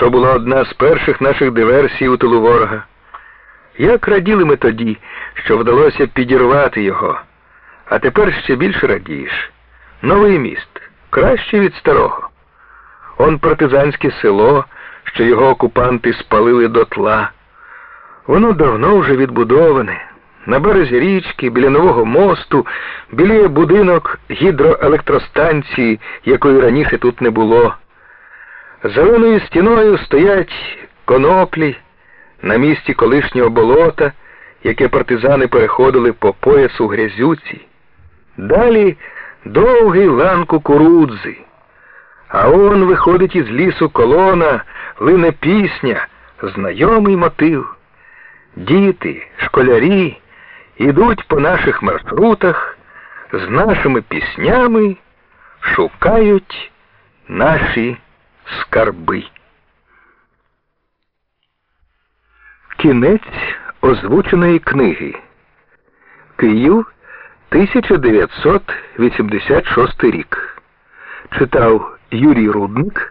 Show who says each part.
Speaker 1: То була одна з перших наших диверсій у тилу ворога. Як раділи ми тоді, що вдалося підірвати його, а тепер ще більше радієш. Новий міст, краще від старого. Он партизанське село, що його окупанти спалили дотла. Воно давно вже відбудоване. На березі річки, біля нового мосту, біля будинок гідроелектростанції, якої раніше тут не було. Зеленою стіною стоять коноплі на місці колишнього болота, яке партизани переходили по поясу грязюці. Далі довгий лан кукурудзи. А он виходить із лісу колона, лине пісня, знайомий мотив. Діти, школярі ідуть по наших маршрутах з нашими піснями, шукають наші скарби. Кінець озвученої книги. Київ 1986 рік. Читав Юрій Рудник